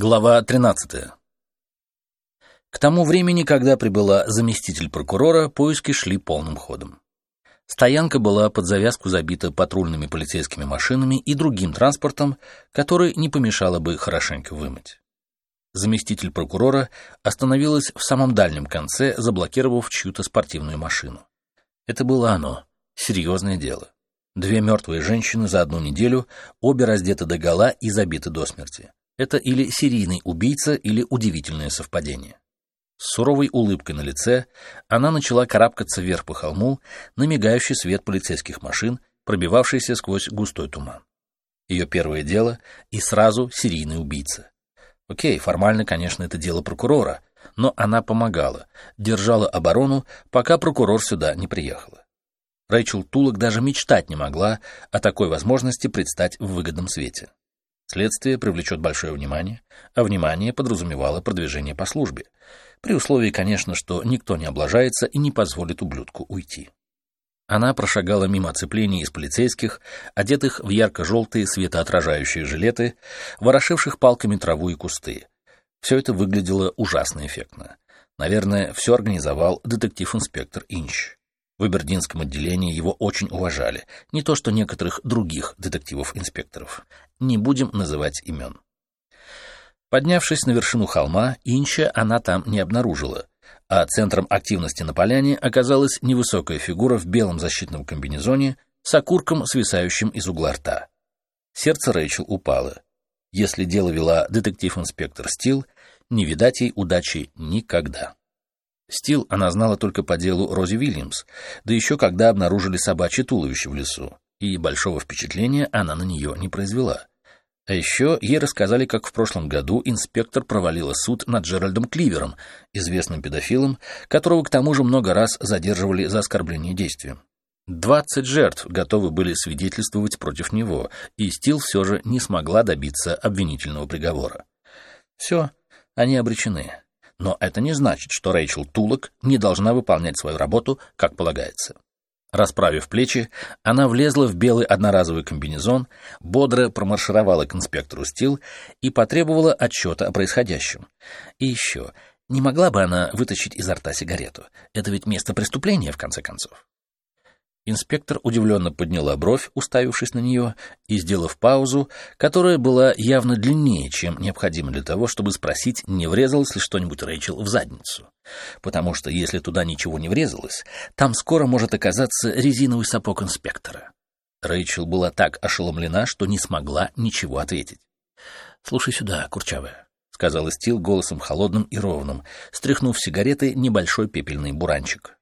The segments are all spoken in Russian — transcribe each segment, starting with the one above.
Глава 13. К тому времени, когда прибыла заместитель прокурора, поиски шли полным ходом. Стоянка была под завязку забита патрульными полицейскими машинами и другим транспортом, который не помешало бы хорошенько вымыть. Заместитель прокурора остановилась в самом дальнем конце, заблокировав чью-то спортивную машину. Это было оно, серьезное дело. Две мертвые женщины за одну неделю, обе раздеты догола и забиты до смерти. Это или серийный убийца, или удивительное совпадение. С суровой улыбкой на лице она начала карабкаться вверх по холму на мигающий свет полицейских машин, пробивавшийся сквозь густой туман. Ее первое дело и сразу серийный убийца. Окей, формально, конечно, это дело прокурора, но она помогала, держала оборону, пока прокурор сюда не приехала. Рэйчел Тулок даже мечтать не могла о такой возможности предстать в выгодном свете. Следствие привлечет большое внимание, а внимание подразумевало продвижение по службе, при условии, конечно, что никто не облажается и не позволит ублюдку уйти. Она прошагала мимо оцеплений из полицейских, одетых в ярко-желтые светоотражающие жилеты, ворошивших палками траву и кусты. Все это выглядело ужасно эффектно. Наверное, все организовал детектив-инспектор Инч. В Эбердинском отделении его очень уважали, не то что некоторых других детективов-инспекторов. Не будем называть имен. Поднявшись на вершину холма, Инча она там не обнаружила, а центром активности на поляне оказалась невысокая фигура в белом защитном комбинезоне с окурком, свисающим из угла рта. Сердце Рэйчел упало. Если дело вела детектив-инспектор Стил, не видать ей удачи никогда. Стил она знала только по делу Рози Вильямс, да еще когда обнаружили собачье туловище в лесу, и большого впечатления она на нее не произвела. А еще ей рассказали, как в прошлом году инспектор провалила суд над Джеральдом Кливером, известным педофилом, которого к тому же много раз задерживали за оскорбление действием. Двадцать жертв готовы были свидетельствовать против него, и Стил все же не смогла добиться обвинительного приговора. Все, они обречены. Но это не значит, что Рэйчел Тулок не должна выполнять свою работу, как полагается. Расправив плечи, она влезла в белый одноразовый комбинезон, бодро промаршировала к инспектору Стил и потребовала отчета о происходящем. И еще, не могла бы она вытащить изо рта сигарету? Это ведь место преступления, в конце концов. Инспектор удивленно подняла бровь, уставившись на нее, и, сделав паузу, которая была явно длиннее, чем необходимо для того, чтобы спросить, не врезалось ли что-нибудь Рэйчел в задницу. Потому что если туда ничего не врезалось, там скоро может оказаться резиновый сапог инспектора. Рэйчел была так ошеломлена, что не смогла ничего ответить. «Слушай сюда, курчавая», — сказал Стил голосом холодным и ровным, стряхнув сигареты небольшой пепельный буранчик.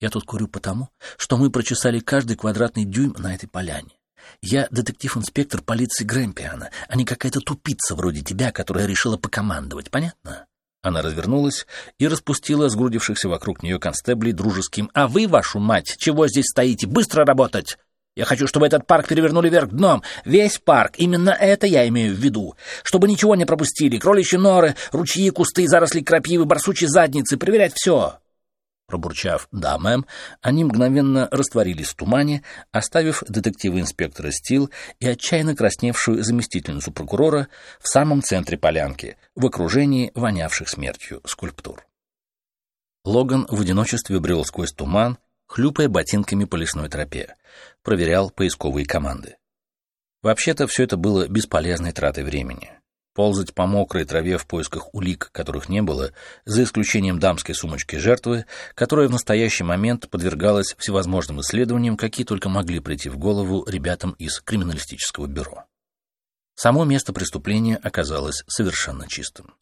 Я тут курю потому, что мы прочесали каждый квадратный дюйм на этой поляне. Я детектив-инспектор полиции Грэмпиана, а не какая-то тупица вроде тебя, которая решила покомандовать, понятно?» Она развернулась и распустила сгрудившихся вокруг нее констеблей дружеским «А вы, вашу мать, чего здесь стоите? Быстро работать!» Я хочу, чтобы этот парк перевернули вверх дном. Весь парк. Именно это я имею в виду. Чтобы ничего не пропустили. Кроличьи норы, ручьи, кусты, заросли крапивы, барсучьи задницы. Проверять все. Пробурчав «да, мэм», они мгновенно растворились в тумане, оставив детектива-инспектора Стил и отчаянно красневшую заместительницу прокурора в самом центре полянки, в окружении вонявших смертью скульптур. Логан в одиночестве брел сквозь туман, хлюпая ботинками по лесной тропе, проверял поисковые команды. Вообще-то все это было бесполезной тратой времени ползать по мокрой траве в поисках улик, которых не было, за исключением дамской сумочки жертвы, которая в настоящий момент подвергалась всевозможным исследованиям, какие только могли прийти в голову ребятам из криминалистического бюро. Само место преступления оказалось совершенно чистым.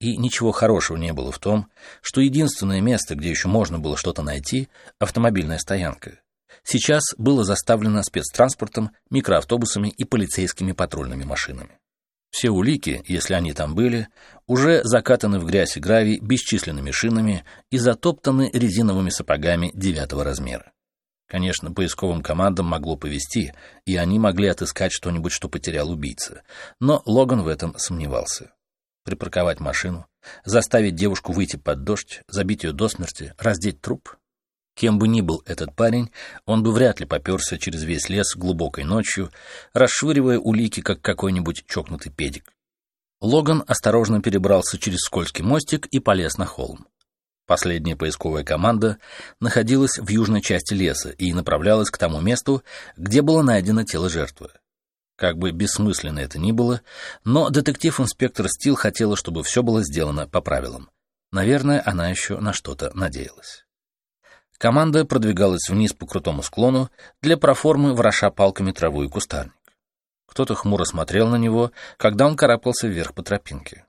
И ничего хорошего не было в том, что единственное место, где еще можно было что-то найти, автомобильная стоянка, сейчас было заставлено спецтранспортом, микроавтобусами и полицейскими патрульными машинами. Все улики, если они там были, уже закатаны в грязь и гравий бесчисленными шинами и затоптаны резиновыми сапогами девятого размера. Конечно, поисковым командам могло повести, и они могли отыскать что-нибудь, что потерял убийца. Но Логан в этом сомневался. Припарковать машину, заставить девушку выйти под дождь, забить ее до смерти, раздеть труп Кем бы ни был этот парень, он бы вряд ли поперся через весь лес глубокой ночью, расшвыривая улики, как какой-нибудь чокнутый педик. Логан осторожно перебрался через скользкий мостик и полез на холм. Последняя поисковая команда находилась в южной части леса и направлялась к тому месту, где было найдено тело жертвы. Как бы бессмысленно это ни было, но детектив-инспектор Стил хотела, чтобы все было сделано по правилам. Наверное, она еще на что-то надеялась. Команда продвигалась вниз по крутому склону, для проформы вороша палками траву и кустарник. Кто-то хмуро смотрел на него, когда он карабкался вверх по тропинке.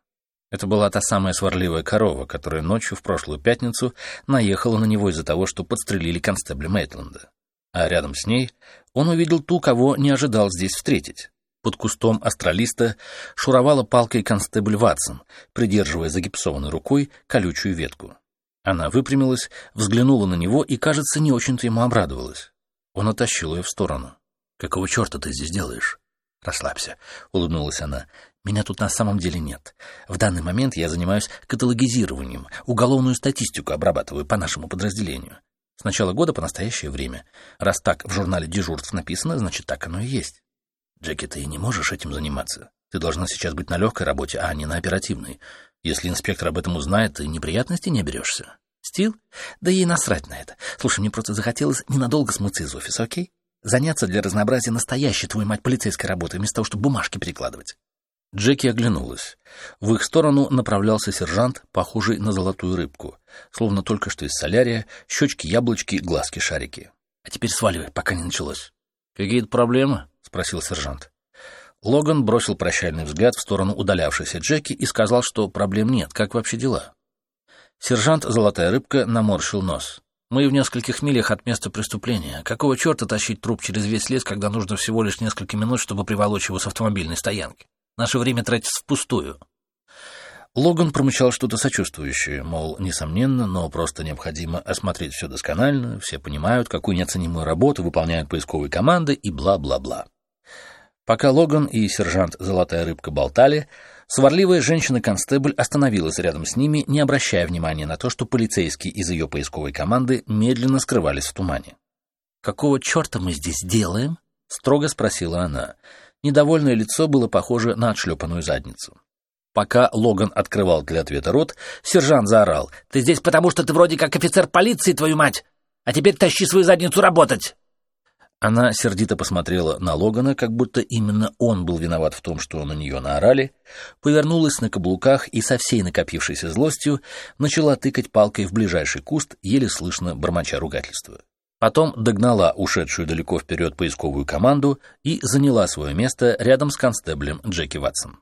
Это была та самая сварливая корова, которая ночью в прошлую пятницу наехала на него из-за того, что подстрелили констебля Мейтленда. А рядом с ней он увидел ту, кого не ожидал здесь встретить. Под кустом астралиста шуровала палкой констебль Ватсон, придерживая загипсованной рукой колючую ветку. Она выпрямилась, взглянула на него и, кажется, не очень-то ему обрадовалась. Он оттащил ее в сторону. «Какого черта ты здесь делаешь?» «Расслабься», — улыбнулась она. «Меня тут на самом деле нет. В данный момент я занимаюсь каталогизированием, уголовную статистику обрабатываю по нашему подразделению. С начала года по настоящее время. Раз так в журнале дежурств написано, значит, так оно и есть. Джеки, ты не можешь этим заниматься. Ты должна сейчас быть на легкой работе, а не на оперативной. Если инспектор об этом узнает, ты неприятностей не берешься. Стил? Да ей насрать на это. Слушай, мне просто захотелось ненадолго смыться из офиса, окей? Заняться для разнообразия настоящей, твою мать, полицейской работой, вместо того, чтобы бумажки перекладывать. Джеки оглянулась. В их сторону направлялся сержант, похожий на золотую рыбку. Словно только что из солярия, щечки-яблочки, глазки-шарики. А теперь сваливай, пока не началось. «Какие-то проблемы?» — спросил сержант. Логан бросил прощальный взгляд в сторону удалявшейся Джеки и сказал, что проблем нет. Как вообще дела? Сержант «Золотая рыбка» наморщил нос. «Мы в нескольких милях от места преступления. Какого черта тащить труп через весь лес, когда нужно всего лишь несколько минут, чтобы приволочь его с автомобильной стоянки? Наше время тратится впустую». Логан промычал что-то сочувствующее, мол, несомненно, но просто необходимо осмотреть все досконально, все понимают, какую неоценимую работу выполняют поисковые команды и бла-бла-бла. Пока Логан и сержант «Золотая рыбка» болтали, сварливая женщина-констебль остановилась рядом с ними, не обращая внимания на то, что полицейские из ее поисковой команды медленно скрывались в тумане. «Какого черта мы здесь делаем?» — строго спросила она. Недовольное лицо было похоже на отшлепанную задницу. Пока Логан открывал для ответа рот, сержант заорал. «Ты здесь потому, что ты вроде как офицер полиции, твою мать! А теперь тащи свою задницу работать!» Она сердито посмотрела на Логана, как будто именно он был виноват в том, что на нее наорали, повернулась на каблуках и со всей накопившейся злостью начала тыкать палкой в ближайший куст, еле слышно бормоча ругательства. Потом догнала ушедшую далеко вперед поисковую команду и заняла свое место рядом с констеблем Джеки Ватсон.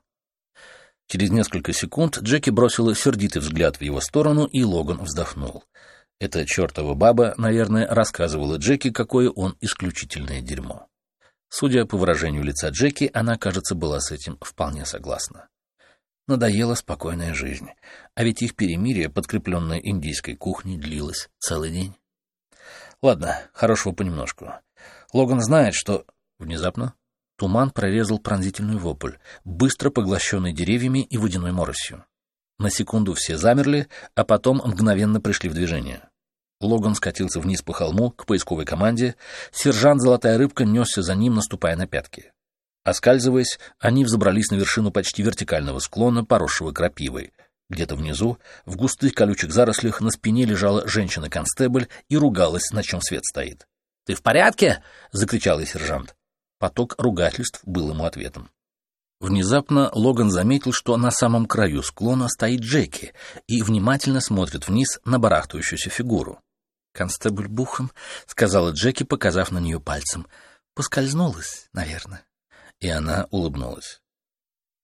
Через несколько секунд Джеки бросила сердитый взгляд в его сторону, и Логан вздохнул — эта чертова баба, наверное, рассказывала Джеки, какое он исключительное дерьмо. Судя по выражению лица Джеки, она, кажется, была с этим вполне согласна. Надоела спокойная жизнь, а ведь их перемирие, подкрепленное индийской кухней, длилось целый день. Ладно, хорошего понемножку. Логан знает, что... Внезапно туман прорезал пронзительный вопль, быстро поглощенный деревьями и водяной моросью. На секунду все замерли, а потом мгновенно пришли в движение. Логан скатился вниз по холму к поисковой команде, сержант «Золотая рыбка» несся за ним, наступая на пятки. Оскальзываясь, они взобрались на вершину почти вертикального склона, поросшего крапивой. Где-то внизу, в густых колючих зарослях, на спине лежала женщина-констебль и ругалась, на чем свет стоит. «Ты в порядке?» — закричал ей сержант. Поток ругательств был ему ответом. Внезапно Логан заметил, что на самом краю склона стоит Джеки и внимательно смотрит вниз на барахтающуюся фигуру. «Констебль Бухан», — сказала Джеки, показав на нее пальцем. «Поскользнулась, наверное». И она улыбнулась.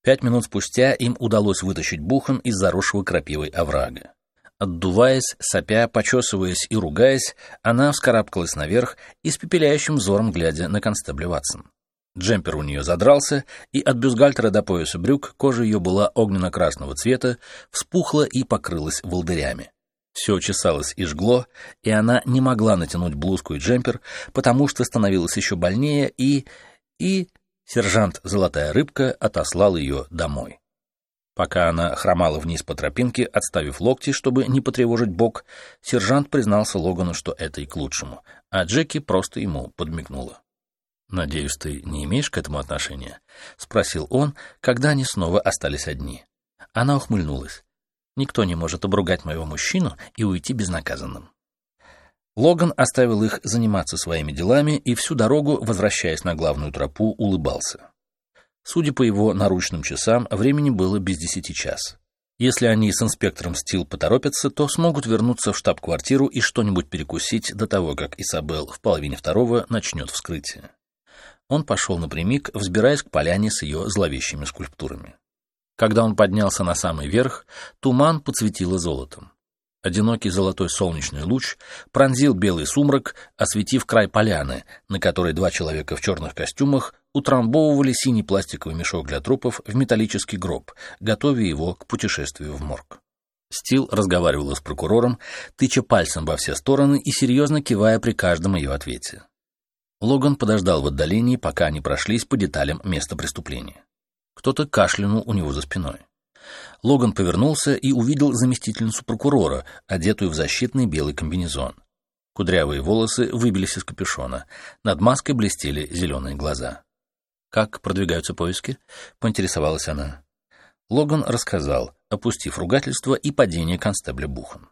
Пять минут спустя им удалось вытащить Бухан из заросшего крапивой оврага. Отдуваясь, сопя, почесываясь и ругаясь, она вскарабкалась наверх, испепеляющим взором глядя на констебля Ватсон. Джемпер у нее задрался, и от бюстгальтера до пояса брюк кожа ее была огненно-красного цвета, вспухла и покрылась волдырями. Все чесалось и жгло, и она не могла натянуть блузку и джемпер, потому что становилось еще больнее, и... и... Сержант «Золотая рыбка» отослал ее домой. Пока она хромала вниз по тропинке, отставив локти, чтобы не потревожить бок, сержант признался Логану, что это и к лучшему, а Джеки просто ему подмигнула. «Надеюсь, ты не имеешь к этому отношения?» — спросил он, когда они снова остались одни. Она ухмыльнулась. «Никто не может обругать моего мужчину и уйти безнаказанным». Логан оставил их заниматься своими делами и всю дорогу, возвращаясь на главную тропу, улыбался. Судя по его наручным часам, времени было без десяти час. Если они с инспектором Стил поторопятся, то смогут вернуться в штаб-квартиру и что-нибудь перекусить до того, как Изабел в половине второго начнет вскрытие. Он пошел напрямик, взбираясь к поляне с ее зловещими скульптурами. Когда он поднялся на самый верх, туман подсветило золотом. Одинокий золотой солнечный луч пронзил белый сумрак, осветив край поляны, на которой два человека в черных костюмах утрамбовывали синий пластиковый мешок для трупов в металлический гроб, готовя его к путешествию в морг. Стил разговаривала с прокурором, тыча пальцем во все стороны и серьезно кивая при каждом ее ответе. Логан подождал в отдалении, пока они прошлись по деталям места преступления. Кто-то кашлянул у него за спиной. Логан повернулся и увидел заместительницу прокурора, одетую в защитный белый комбинезон. Кудрявые волосы выбились из капюшона, над маской блестели зеленые глаза. «Как продвигаются поиски?» — поинтересовалась она. Логан рассказал, опустив ругательство и падение констебля Бухан.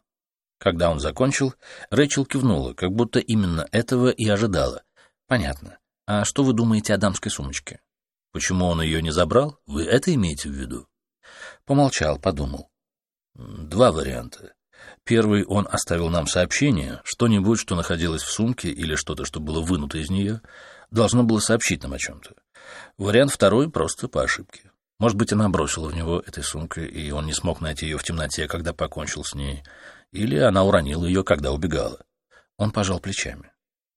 Когда он закончил, Рэчел кивнула, как будто именно этого и ожидала. «Понятно. А что вы думаете о дамской сумочке?» «Почему он ее не забрал? Вы это имеете в виду?» Помолчал, подумал. «Два варианта. Первый, он оставил нам сообщение, что-нибудь, что находилось в сумке или что-то, что было вынуто из нее, должно было сообщить нам о чем-то. Вариант второй просто по ошибке. Может быть, она бросила в него этой сумкой, и он не смог найти ее в темноте, когда покончил с ней. Или она уронила ее, когда убегала. Он пожал плечами.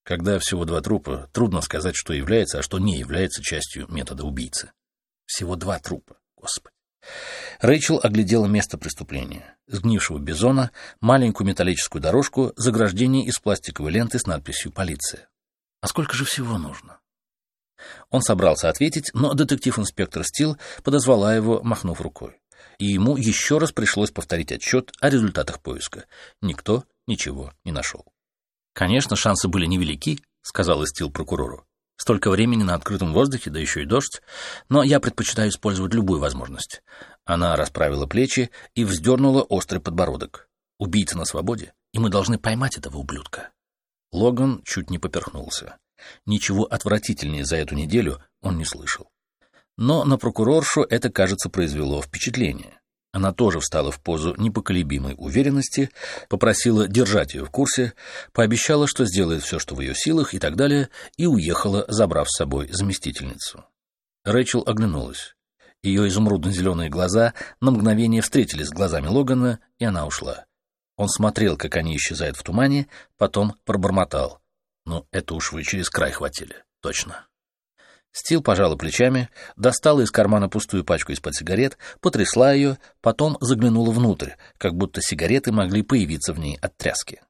Когда всего два трупа, трудно сказать, что является, а что не является частью метода убийцы. Всего два трупа, господи. Рэйчел оглядела место преступления. Сгнившего бизона, маленькую металлическую дорожку, заграждение из пластиковой ленты с надписью «Полиция». А сколько же всего нужно? Он собрался ответить, но детектив-инспектор Стил подозвала его, махнув рукой. И ему еще раз пришлось повторить отчет о результатах поиска. Никто ничего не нашел. «Конечно, шансы были невелики», — сказал Стил прокурору. «Столько времени на открытом воздухе, да еще и дождь. Но я предпочитаю использовать любую возможность». Она расправила плечи и вздернула острый подбородок. «Убийца на свободе, и мы должны поймать этого ублюдка». Логан чуть не поперхнулся. Ничего отвратительнее за эту неделю он не слышал. Но на прокуроршу это, кажется, произвело впечатление. Она тоже встала в позу непоколебимой уверенности, попросила держать ее в курсе, пообещала, что сделает все, что в ее силах и так далее, и уехала, забрав с собой заместительницу. Рэйчел оглянулась. Ее изумрудно-зеленые глаза на мгновение встретились с глазами Логана, и она ушла. Он смотрел, как они исчезают в тумане, потом пробормотал. Ну, это уж вы через край хватили. Точно. Стил пожала плечами, достала из кармана пустую пачку из-под сигарет, потрясла ее, потом заглянула внутрь, как будто сигареты могли появиться в ней от тряски.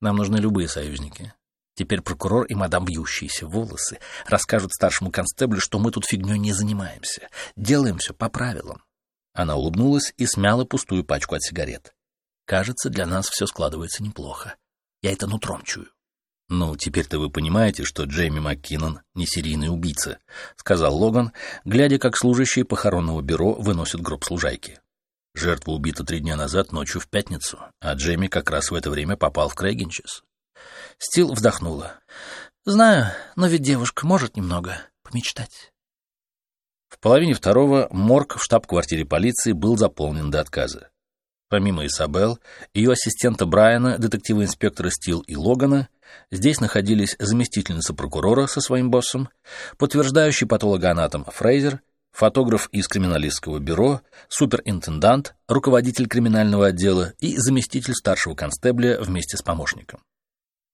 Нам нужны любые союзники. Теперь прокурор и мадам бьющиеся волосы расскажут старшему констеблю, что мы тут фигней не занимаемся. Делаем все по правилам. Она улыбнулась и смяла пустую пачку от сигарет. Кажется, для нас все складывается неплохо. Я это нутром чую. «Ну, теперь-то вы понимаете, что Джейми МакКиннон не серийный убийца», — сказал Логан, глядя, как служащие похоронного бюро выносят гроб служайки. Жертва убита три дня назад ночью в пятницу, а Джейми как раз в это время попал в Крейгенчес. Стил вздохнула. «Знаю, но ведь девушка может немного помечтать». В половине второго морг в штаб-квартире полиции был заполнен до отказа. Помимо Исабел, ее ассистента Брайана, детектива-инспектора Стил и Логана, здесь находились заместительница прокурора со своим боссом, подтверждающий патологоанатом Фрейзер, фотограф из криминалистского бюро, суперинтендант, руководитель криминального отдела и заместитель старшего констебля вместе с помощником.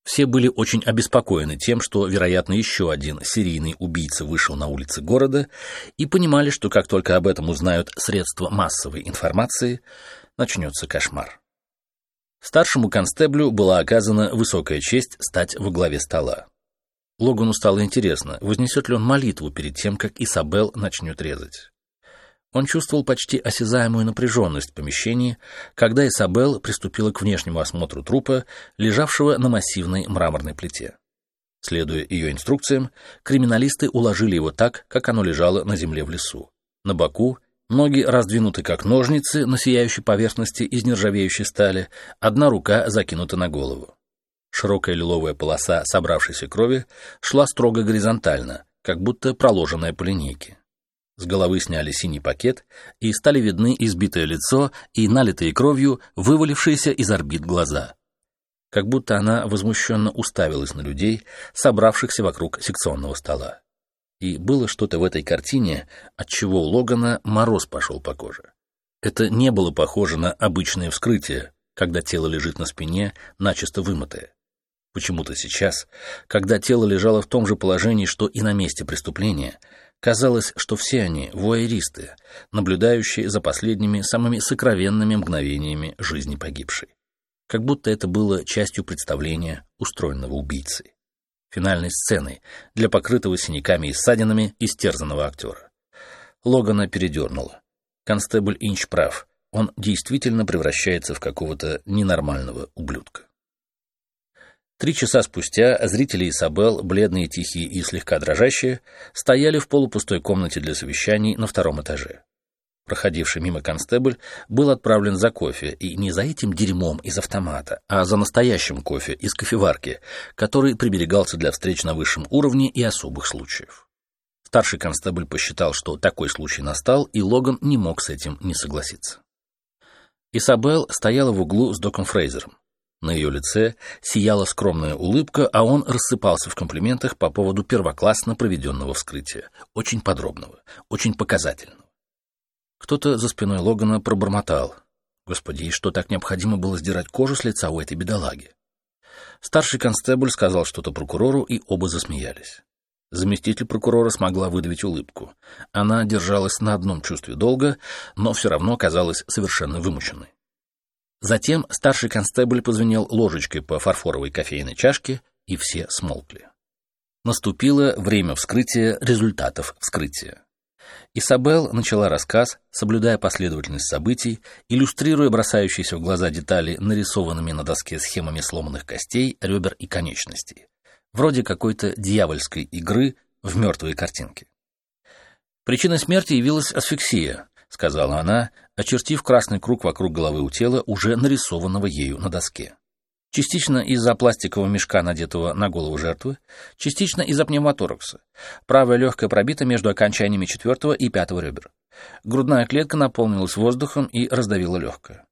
Все были очень обеспокоены тем, что, вероятно, еще один серийный убийца вышел на улицы города и понимали, что как только об этом узнают средства массовой информации, начнется кошмар. Старшему констеблю была оказана высокая честь стать во главе стола. Логану стало интересно, вознесет ли он молитву перед тем, как Исабел начнет резать. Он чувствовал почти осязаемую напряженность в помещении, когда Исабел приступила к внешнему осмотру трупа, лежавшего на массивной мраморной плите. Следуя ее инструкциям, криминалисты уложили его так, как оно лежало на земле в лесу. На боку, ноги раздвинуты как ножницы на сияющей поверхности из нержавеющей стали, одна рука закинута на голову. Широкая лиловая полоса собравшейся крови шла строго горизонтально, как будто проложенная по линейке. С головы сняли синий пакет, и стали видны избитое лицо и налитые кровью вывалившиеся из орбит глаза как будто она возмущенно уставилась на людей, собравшихся вокруг секционного стола. И было что-то в этой картине, от чего у Логана мороз пошел по коже. Это не было похоже на обычное вскрытие, когда тело лежит на спине, начисто вымытое. Почему-то сейчас, когда тело лежало в том же положении, что и на месте преступления, казалось, что все они вуайеристы, наблюдающие за последними самыми сокровенными мгновениями жизни погибшей как будто это было частью представления устроенного убийцы. Финальной сцены для покрытого синяками и ссадинами истерзанного актера. Логана передернула. Констебль Инч прав. Он действительно превращается в какого-то ненормального ублюдка. Три часа спустя зрители Исабел, бледные, тихие и слегка дрожащие, стояли в полупустой комнате для совещаний на втором этаже. Проходивший мимо констебль был отправлен за кофе, и не за этим дерьмом из автомата, а за настоящим кофе из кофеварки, который приберегался для встреч на высшем уровне и особых случаев. Старший констебль посчитал, что такой случай настал, и Логан не мог с этим не согласиться. Исабел стояла в углу с Доком Фрейзером. На ее лице сияла скромная улыбка, а он рассыпался в комплиментах по поводу первоклассно проведенного вскрытия, очень подробного, очень показательного. Кто-то за спиной Логана пробормотал. Господи, что так необходимо было сдирать кожу с лица у этой бедолаги? Старший констебль сказал что-то прокурору, и оба засмеялись. Заместитель прокурора смогла выдавить улыбку. Она держалась на одном чувстве долга, но все равно казалась совершенно вымученной. Затем старший констебль позвенел ложечкой по фарфоровой кофейной чашке, и все смолкли. Наступило время вскрытия результатов вскрытия. Исабел начала рассказ, соблюдая последовательность событий, иллюстрируя бросающиеся в глаза детали нарисованными на доске схемами сломанных костей, ребер и конечностей, вроде какой-то дьявольской игры в мертвые картинки. Причиной смерти явилась асфиксия, сказала она, очертив красный круг вокруг головы у тела, уже нарисованного ею на доске частично из-за пластикового мешка, надетого на голову жертвы, частично из-за пневмоторакса. Правая легкая пробита между окончаниями четвертого и пятого ребер. Грудная клетка наполнилась воздухом и раздавила легкое.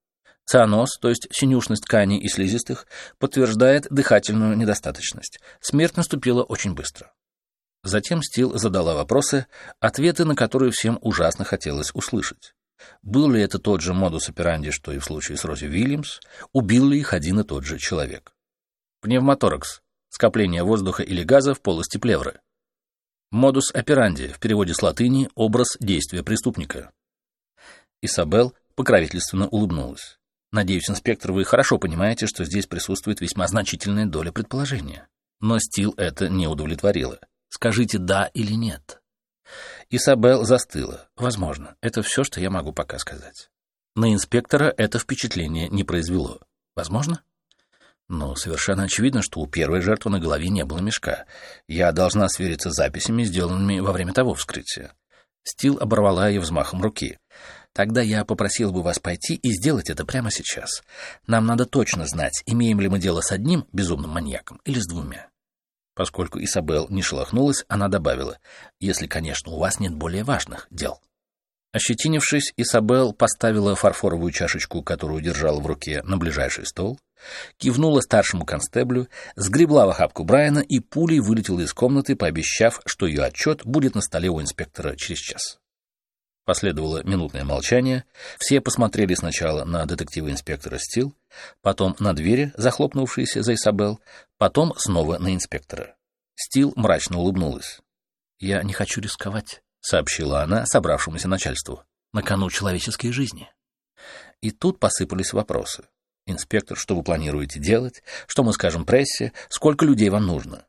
Цианоз, то есть синюшность тканей и слизистых, подтверждает дыхательную недостаточность. Смерть наступила очень быстро. Затем Стил задала вопросы, ответы на которые всем ужасно хотелось услышать. Был ли это тот же модус операнди, что и в случае с Рози Уильямс? Убил ли их один и тот же человек? Пневмоторакс – скопление воздуха или газа в полости плевры. Модус операнди, в переводе с латыни – образ действия преступника. Исабел покровительственно улыбнулась. Надеюсь, инспектор, вы хорошо понимаете, что здесь присутствует весьма значительная доля предположения. Но Стил это не удовлетворило. Скажите «да» или «нет». Исабел застыла. Возможно, это все, что я могу пока сказать. На инспектора это впечатление не произвело. Возможно? Но совершенно очевидно, что у первой жертвы на голове не было мешка. Я должна свериться с записями, сделанными во время того вскрытия. Стил оборвала ее взмахом руки. Тогда я попросил бы вас пойти и сделать это прямо сейчас. Нам надо точно знать, имеем ли мы дело с одним безумным маньяком или с двумя. Поскольку Исабел не шелохнулась, она добавила, «Если, конечно, у вас нет более важных дел». Ощетинившись, Исабел поставила фарфоровую чашечку, которую держала в руке, на ближайший стол, кивнула старшему констеблю, сгребла в охапку Брайана и пулей вылетела из комнаты, пообещав, что ее отчет будет на столе у инспектора через час. Последовало минутное молчание. Все посмотрели сначала на детектива-инспектора Стил, потом на двери, захлопнувшиеся за Исабел, потом снова на инспектора. Стил мрачно улыбнулась. «Я не хочу рисковать», — сообщила она собравшемуся начальству. «На кону человеческой жизни». И тут посыпались вопросы. «Инспектор, что вы планируете делать? Что мы скажем прессе? Сколько людей вам нужно?»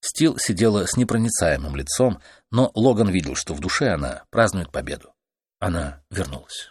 Стил сидела с непроницаемым лицом, но Логан видел, что в душе она празднует победу. Она вернулась.